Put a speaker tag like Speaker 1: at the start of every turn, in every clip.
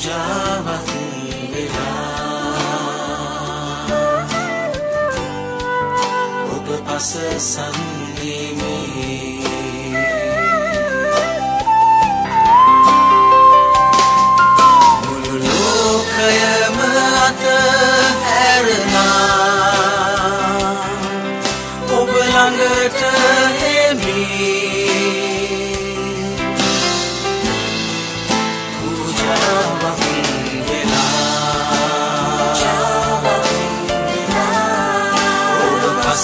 Speaker 1: පූජාවක් වෙලා ඔබ පස සන්නේමේ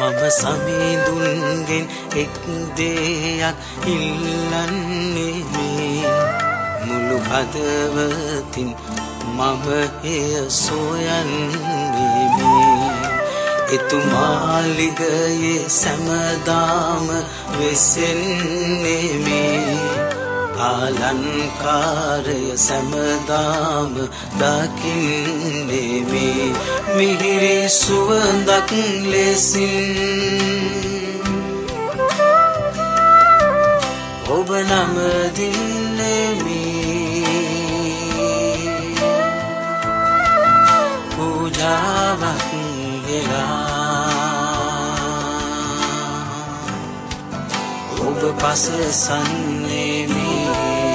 Speaker 1: මම සමිඳුන්ගෙන් එක් දෙයක් ඉල්ලන්නේ මේ මුළු හදවතින් මම එය සොයන්නේ මේ එතුමාලිගයේ සැමදාම වෙසෙන්නේ මේ ආලංකාරය සැමදාම දකින්නේ මේ මිහිරි සුවඳක් ලෙසින්. ඔබ නමදින්නේ පූජාවක් වෙලා ඔබ පසසන්නේ මේ